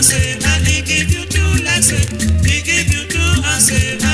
I he give you two lessons. He give you two answers.